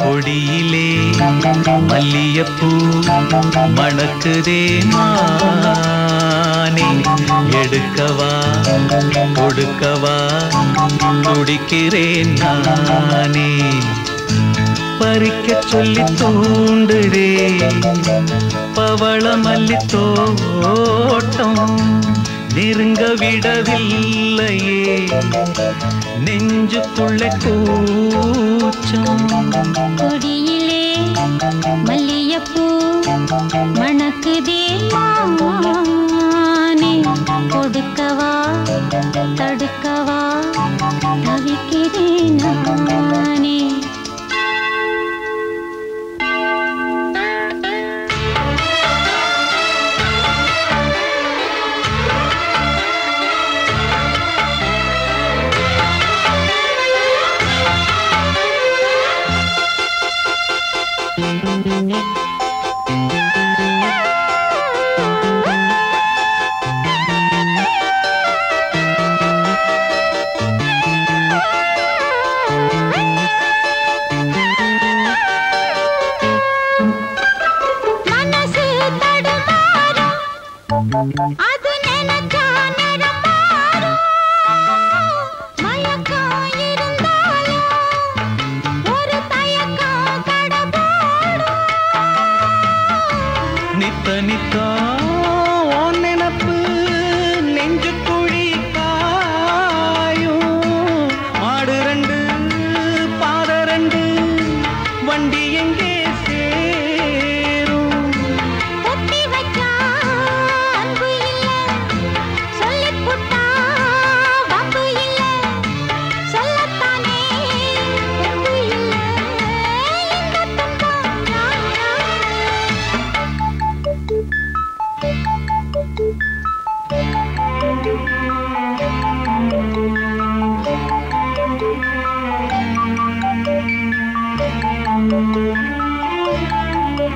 கொடியிலே மல்லியப்பூ மணக்குதே மானே. எடுக்கவா கொடுக்கவா துடிக்கிறேன் நானே. பறிக்க சொல்லி தூண்டுடே பவள மல்லி தோட்டம் நெருங்க விடவில்லையே. நெஞ்சுக்குள்ள கூச்சம் கொடியிலே மல்லியப்பூ I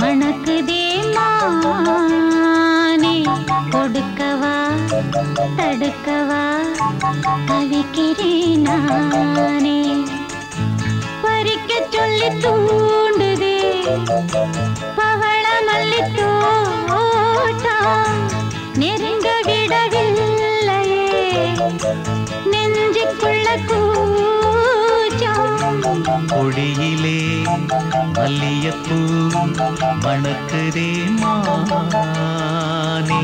மணக்குதே மானே கொடுக்கவா தடுக்கவா தவிக்கிறேன் நானே பறிக்க சொல்லி தூண்டுதே பவள மல்லி தோட்டம் நெருங்க விடவில்லையே. நெஞ்சுக்குள்ள கூ கொடியிலே மல்லியப்பூ மணக்குதே மானே.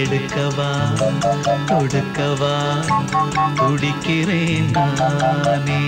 எடுக்கவா கொடுக்கவா துடிக்கிறேன் நானே.